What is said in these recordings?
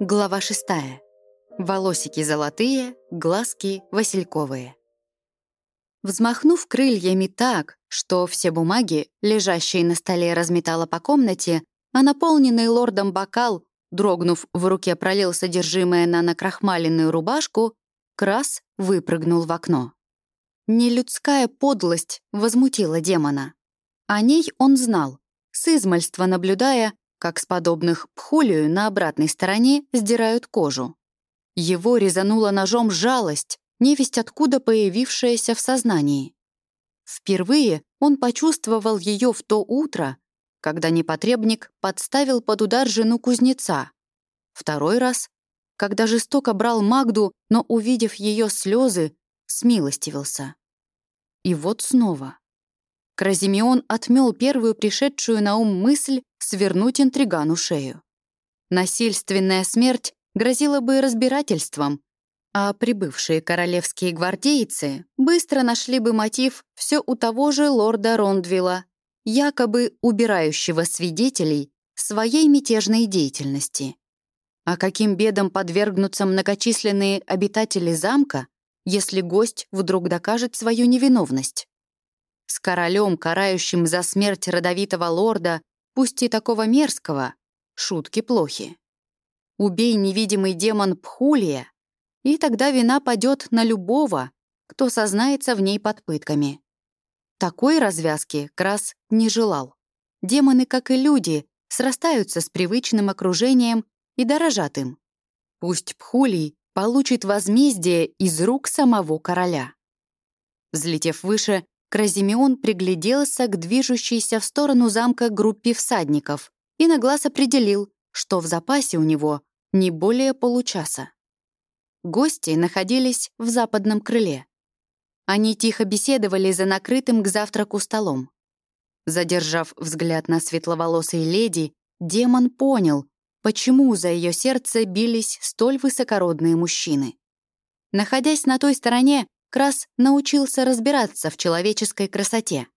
Глава шестая. Волосики золотые, глазки васильковые. Взмахнув крыльями так, что все бумаги, лежащие на столе, разметала по комнате, а наполненный лордом бокал, дрогнув в руке, пролил содержимое на накрахмаленную рубашку, Крас выпрыгнул в окно. Нелюдская подлость возмутила демона. О ней он знал, с измальства наблюдая, как с подобных пхулию на обратной стороне сдирают кожу. Его резанула ножом жалость, невесть откуда появившаяся в сознании. Впервые он почувствовал ее в то утро, когда непотребник подставил под удар жену кузнеца. Второй раз, когда жестоко брал Магду, но, увидев ее слезы, смилостивился. И вот снова. Кразимеон отмел первую пришедшую на ум мысль свернуть интригану шею. Насильственная смерть грозила бы разбирательством, а прибывшие королевские гвардейцы быстро нашли бы мотив все у того же лорда Рондвилла, якобы убирающего свидетелей своей мятежной деятельности. А каким бедам подвергнутся многочисленные обитатели замка, если гость вдруг докажет свою невиновность? С королем, карающим за смерть родовитого лорда, пусть и такого мерзкого, шутки плохи. Убей невидимый демон Пхулия, и тогда вина падет на любого, кто сознается в ней под пытками. Такой развязки Крас не желал. Демоны, как и люди, срастаются с привычным окружением и дорожат им. Пусть Пхулий получит возмездие из рук самого короля. Взлетев выше, Кразимеон пригляделся к движущейся в сторону замка группе всадников и на глаз определил, что в запасе у него не более получаса. Гости находились в западном крыле. Они тихо беседовали за накрытым к завтраку столом. Задержав взгляд на светловолосой леди, демон понял, почему за ее сердце бились столь высокородные мужчины. Находясь на той стороне, Крас научился разбираться в человеческой красоте.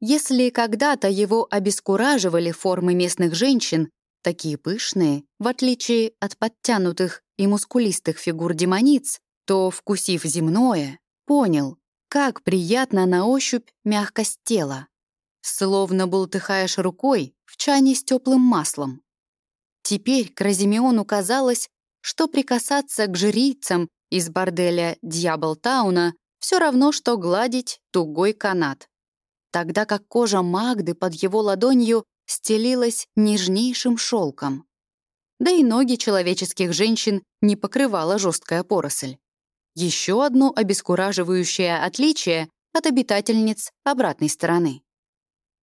Если когда-то его обескураживали формы местных женщин, такие пышные, в отличие от подтянутых и мускулистых фигур демониц, то, вкусив земное, понял, как приятно на ощупь мягкость тела. Словно бултыхаешь рукой в чане с теплым маслом. Теперь Кразимеону казалось, что прикасаться к жрицам из борделя Дьяблтауна все равно, что гладить тугой канат. Тогда как кожа Магды под его ладонью стелилась нежнейшим шелком. Да и ноги человеческих женщин не покрывала жесткая поросль. Еще одно обескураживающее отличие от обитательниц обратной стороны.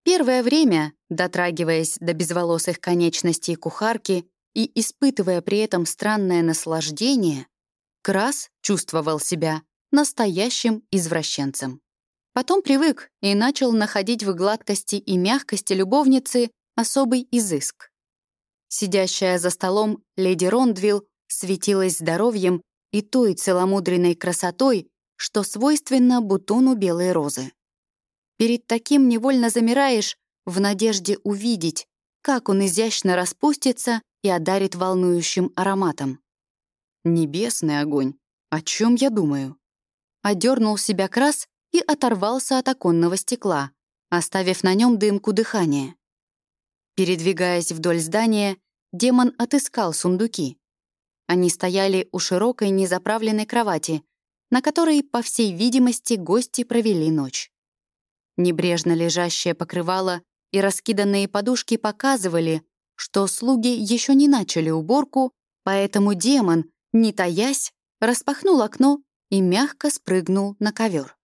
Первое время, дотрагиваясь до безволосых конечностей кухарки и испытывая при этом странное наслаждение, Крас чувствовал себя настоящим извращенцем. Потом привык и начал находить в гладкости и мягкости любовницы особый изыск. Сидящая за столом леди Рондвилл светилась здоровьем и той целомудренной красотой, что свойственно бутону белой розы. Перед таким невольно замираешь в надежде увидеть, как он изящно распустится и одарит волнующим ароматом. Небесный огонь. О чем я думаю? Одернул себя крас и оторвался от оконного стекла, оставив на нем дымку дыхания. Передвигаясь вдоль здания, демон отыскал сундуки. Они стояли у широкой незаправленной кровати, на которой, по всей видимости, гости провели ночь. Небрежно лежащее покрывало и раскиданные подушки показывали, что слуги еще не начали уборку, поэтому демон, не таясь, распахнул окно и мягко спрыгнул на ковер.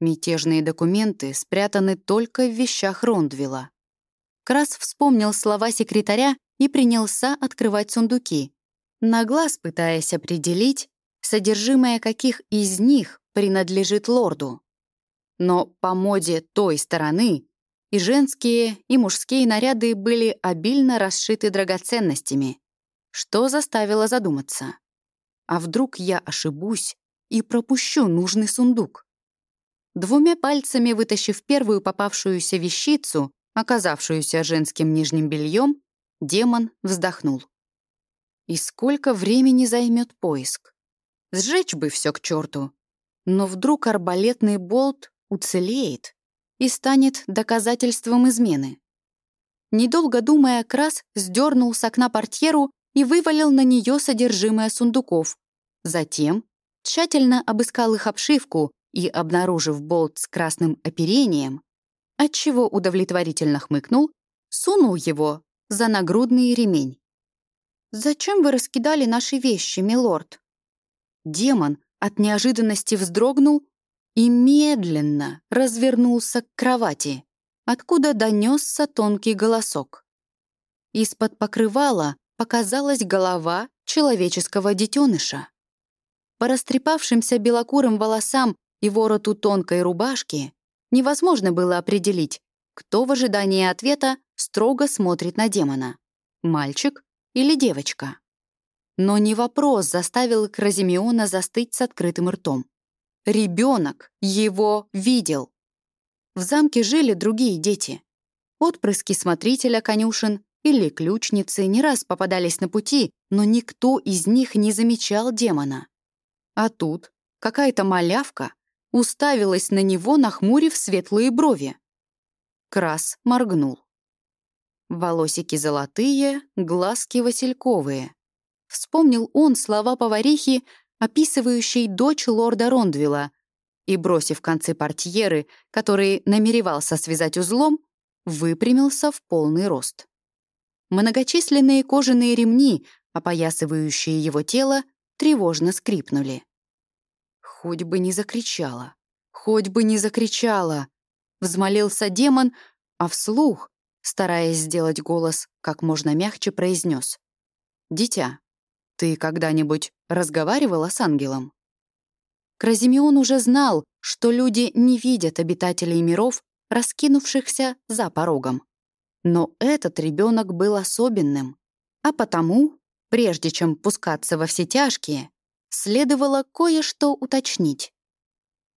Мятежные документы спрятаны только в вещах Рондвилла. Крас вспомнил слова секретаря и принялся открывать сундуки, на глаз пытаясь определить, содержимое каких из них принадлежит лорду. Но по моде той стороны и женские, и мужские наряды были обильно расшиты драгоценностями, что заставило задуматься. А вдруг я ошибусь и пропущу нужный сундук? Двумя пальцами вытащив первую попавшуюся вещицу, оказавшуюся женским нижним бельем, демон вздохнул. И сколько времени займет поиск? Сжечь бы все к черту. Но вдруг арбалетный болт уцелеет и станет доказательством измены. Недолго думая, Крас сдернул с окна портьеру и вывалил на нее содержимое сундуков. Затем тщательно обыскал их обшивку и, обнаружив болт с красным оперением, отчего удовлетворительно хмыкнул, сунул его за нагрудный ремень. «Зачем вы раскидали наши вещи, милорд?» Демон от неожиданности вздрогнул и медленно развернулся к кровати, откуда донесся тонкий голосок. Из-под покрывала показалась голова человеческого детеныша. По растрепавшимся белокурым волосам и вороту тонкой рубашки невозможно было определить, кто в ожидании ответа строго смотрит на демона — мальчик или девочка. Но не вопрос заставил Кразимеона застыть с открытым ртом. Ребенок его видел. В замке жили другие дети. Отпрыски смотрителя конюшен или ключницы не раз попадались на пути, но никто из них не замечал демона. А тут какая-то малявка уставилась на него, нахмурив светлые брови. Крас моргнул. Волосики золотые, глазки васильковые. Вспомнил он слова поварихи, описывающей дочь лорда Рондвилла, и, бросив концы портьеры, которые намеревался связать узлом, выпрямился в полный рост. Многочисленные кожаные ремни, опоясывающие его тело, тревожно скрипнули. Хоть бы не закричала, хоть бы не закричала, взмолился демон, а вслух, стараясь сделать голос как можно мягче, произнес: «Дитя, ты когда-нибудь разговаривала с ангелом?» Кразимеон уже знал, что люди не видят обитателей миров, раскинувшихся за порогом. Но этот ребенок был особенным, а потому, прежде чем пускаться во все тяжкие, следовало кое-что уточнить.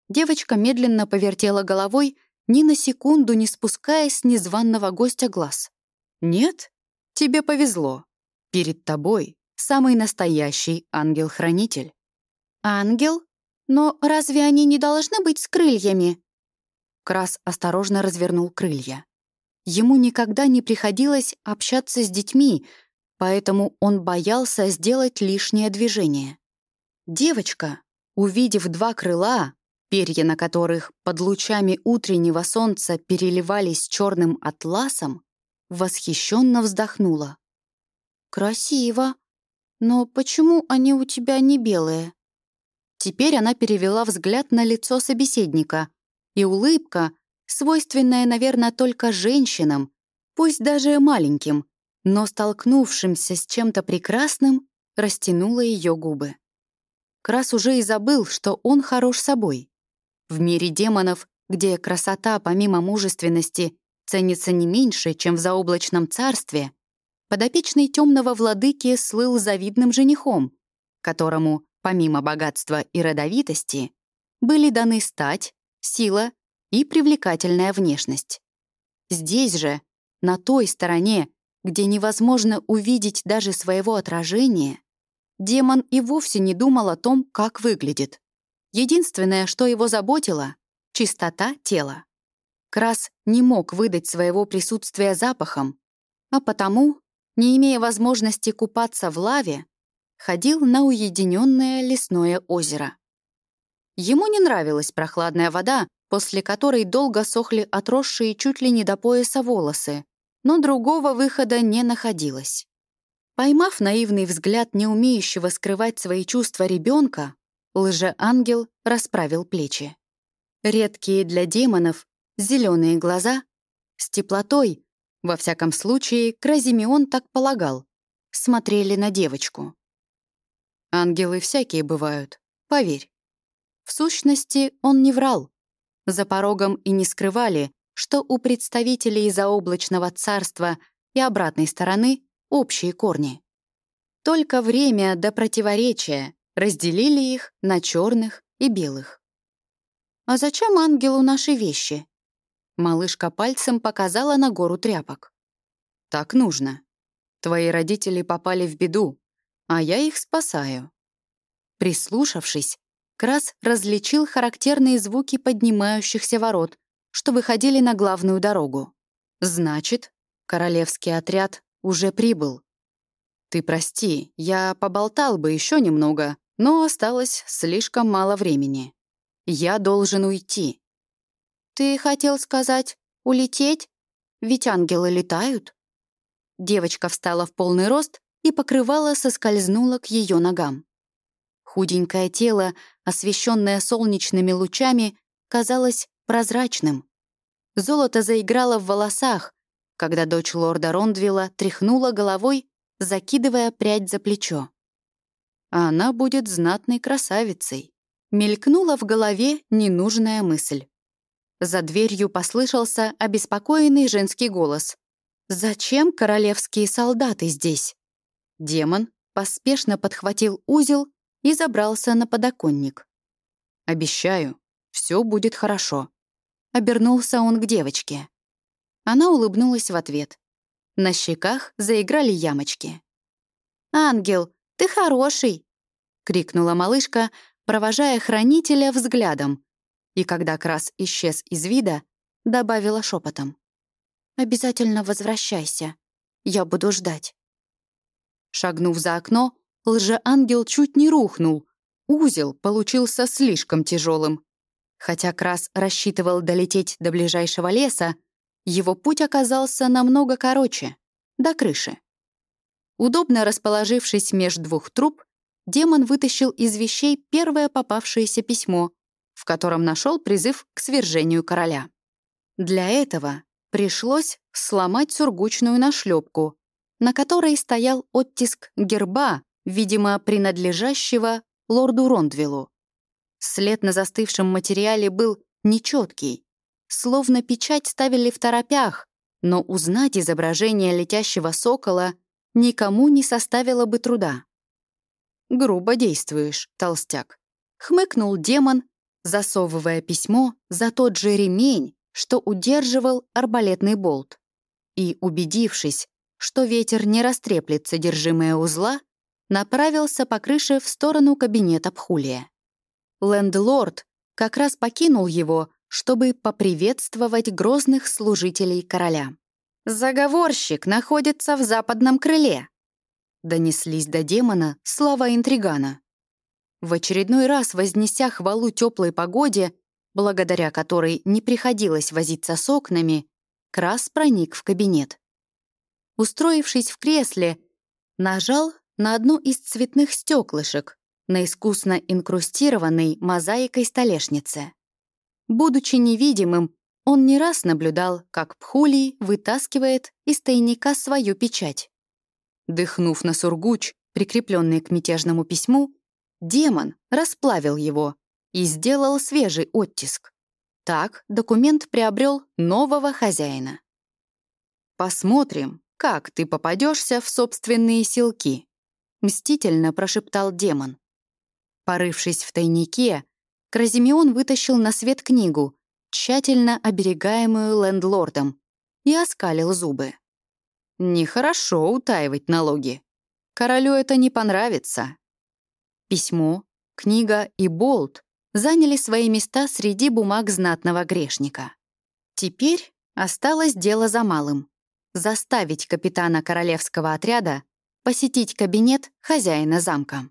Девочка медленно повертела головой, ни на секунду не спуская с незваного гостя глаз. «Нет? Тебе повезло. Перед тобой самый настоящий ангел-хранитель». «Ангел? Но разве они не должны быть с крыльями?» Крас осторожно развернул крылья. Ему никогда не приходилось общаться с детьми, поэтому он боялся сделать лишнее движение. Девочка, увидев два крыла, перья на которых под лучами утреннего солнца переливались черным атласом, восхищенно вздохнула. «Красиво. Но почему они у тебя не белые?» Теперь она перевела взгляд на лицо собеседника, и улыбка, свойственная, наверное, только женщинам, пусть даже маленьким, но столкнувшимся с чем-то прекрасным, растянула ее губы. Крас уже и забыл, что он хорош собой. В мире демонов, где красота, помимо мужественности, ценится не меньше, чем в заоблачном царстве, подопечный темного владыки слыл завидным женихом, которому, помимо богатства и родовитости, были даны стать, сила и привлекательная внешность. Здесь же, на той стороне, где невозможно увидеть даже своего отражения, демон и вовсе не думал о том, как выглядит. Единственное, что его заботило — чистота тела. Крас не мог выдать своего присутствия запахом, а потому, не имея возможности купаться в лаве, ходил на уединенное лесное озеро. Ему не нравилась прохладная вода, после которой долго сохли отросшие чуть ли не до пояса волосы, но другого выхода не находилось. Поймав наивный взгляд не умеющего скрывать свои чувства ребенка, лжеангел расправил плечи. Редкие для демонов зеленые глаза с теплотой, во всяком случае, Кразимеон так полагал, смотрели на девочку. Ангелы всякие бывают, поверь. В сущности, он не врал. За порогом и не скрывали, что у представителей заоблачного царства и обратной стороны общие корни. Только время до противоречия разделили их на черных и белых. «А зачем ангелу наши вещи?» Малышка пальцем показала на гору тряпок. «Так нужно. Твои родители попали в беду. а я их спасаю». Прислушавшись, Крас различил характерные звуки поднимающихся ворот, что выходили на главную дорогу. Значит, королевский отряд уже прибыл. Ты прости, я поболтал бы еще немного, но осталось слишком мало времени. Я должен уйти. Ты хотел сказать «улететь»? Ведь ангелы летают. Девочка встала в полный рост, и покрывало соскользнуло к ее ногам. Худенькое тело, освещенное солнечными лучами, казалось прозрачным. Золото заиграло в волосах, когда дочь лорда Рондвилла тряхнула головой, закидывая прядь за плечо. Она будет знатной красавицей. Мелькнула в голове ненужная мысль. За дверью послышался обеспокоенный женский голос. «Зачем королевские солдаты здесь?» Демон поспешно подхватил узел и забрался на подоконник. «Обещаю, все будет хорошо», — обернулся он к девочке. Она улыбнулась в ответ. На щеках заиграли ямочки. «Ангел, ты хороший!» — крикнула малышка, провожая хранителя взглядом, и когда Крас исчез из вида, добавила шепотом. «Обязательно возвращайся. Я буду ждать». Шагнув за окно, лжеангел чуть не рухнул. Узел получился слишком тяжелым. Хотя Крас рассчитывал долететь до ближайшего леса, его путь оказался намного короче, до крыши. Удобно расположившись между двух труб, демон вытащил из вещей первое попавшееся письмо, в котором нашел призыв к свержению короля. Для этого пришлось сломать сургучную нашлепку, на которой стоял оттиск герба, видимо, принадлежащего лорду Рондвиллу. След на застывшем материале был нечеткий, словно печать ставили в торопях, но узнать изображение летящего сокола никому не составило бы труда. «Грубо действуешь, толстяк», — хмыкнул демон, засовывая письмо за тот же ремень, что удерживал арбалетный болт. И, убедившись, что ветер не растреплет содержимое узла, направился по крыше в сторону кабинета Пхулия. Лендлорд как раз покинул его, чтобы поприветствовать грозных служителей короля. «Заговорщик находится в западном крыле», — донеслись до демона слова интригана. В очередной раз вознеся хвалу теплой погоде, благодаря которой не приходилось возиться с окнами, Крас проник в кабинет. Устроившись в кресле, нажал на одну из цветных стеклышек на искусно инкрустированной мозаикой столешнице. Будучи невидимым, он не раз наблюдал, как Пхулий вытаскивает из тайника свою печать. Дыхнув на сургуч, прикрепленный к мятежному письму, демон расплавил его и сделал свежий оттиск. Так документ приобрел нового хозяина. «Посмотрим, как ты попадешься в собственные силки», — мстительно прошептал демон. Порывшись в тайнике, Кразимеон вытащил на свет книгу, тщательно оберегаемую лендлордом, и оскалил зубы. Нехорошо утаивать налоги. Королю это не понравится. Письмо, книга и болт заняли свои места среди бумаг знатного грешника. Теперь осталось дело за малым — заставить капитана королевского отряда посетить кабинет хозяина замка.